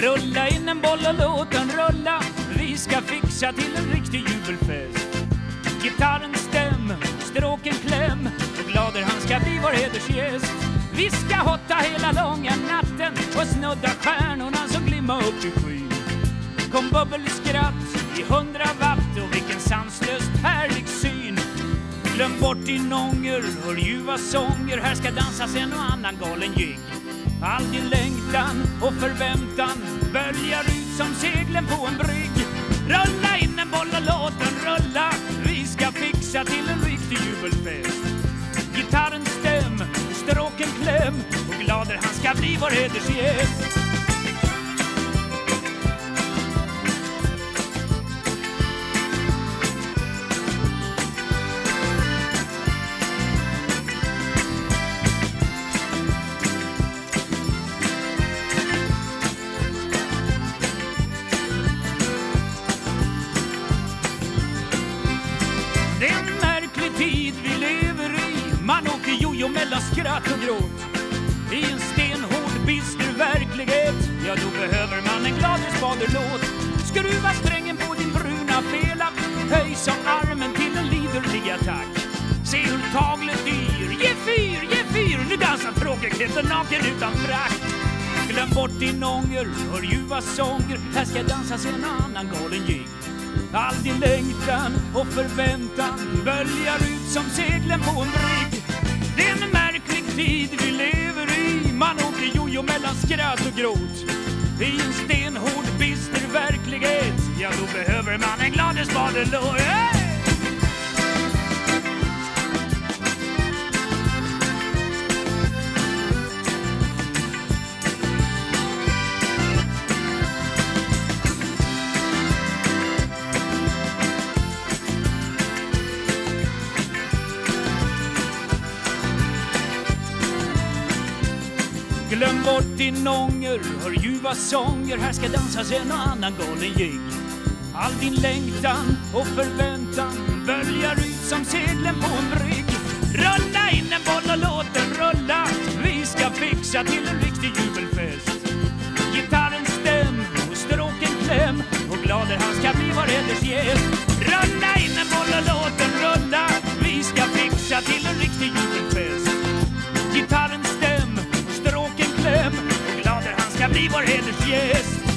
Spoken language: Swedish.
Rulla in en boll och låt den rulla. Vi ska fixa till en riktig jubelfest. Gitarren stäm, stråken kläm och glader han ska bli vår hedersgäst. Vi ska hotta hela långa natten och snudda stjärnorna som glimma upp i skyn. Kom bubbelskratt i hundra watt och vilken sanslöst härlig syn. Glöm bort din ånger, hör ljuva sånger, här ska dansas en och annan galen jigg. All din längtan och förväntan böljar ut som seglen på en brygg. Rulla in en boll och låt den rulla, vi ska fixa till en riktig jubelfest. Gitarren stäm, stråken kläm och glader han ska bli vår hedersgäst. Och mellan skratt och gråt. I en stenhård bister verklighet. Ja, då behöver man en Gladisbader-låt Skruva strängen på din bruna fela. Höj som armen till en liderlig attack. Se hur taglet yr Ge fyr, ge fyr. Nu dansar tråkigheten naken utan frack. Glöm bort din ånger, hör ljuva sånger. Här ska dansas en annan galen gig All din längtan och förväntan böljar ut som seglen på en brygg skröt och grot. I en stenhård bister verklighet Ja, då behöver man en Gladisbader-låt hey! Glöm bort din ånger, hör ljuva sånger. Här ska dansas en och annan galen jigg All din längtan och förväntan böljar ut som seglen på en brygg. Rulla in en boll och låt den rulla. Vi ska fixa till en riktig jubelfest. Gitarren stäm och stråken kläm. Och glader han ska bli vår gäst. Rulla ska bli vår hedersgäst.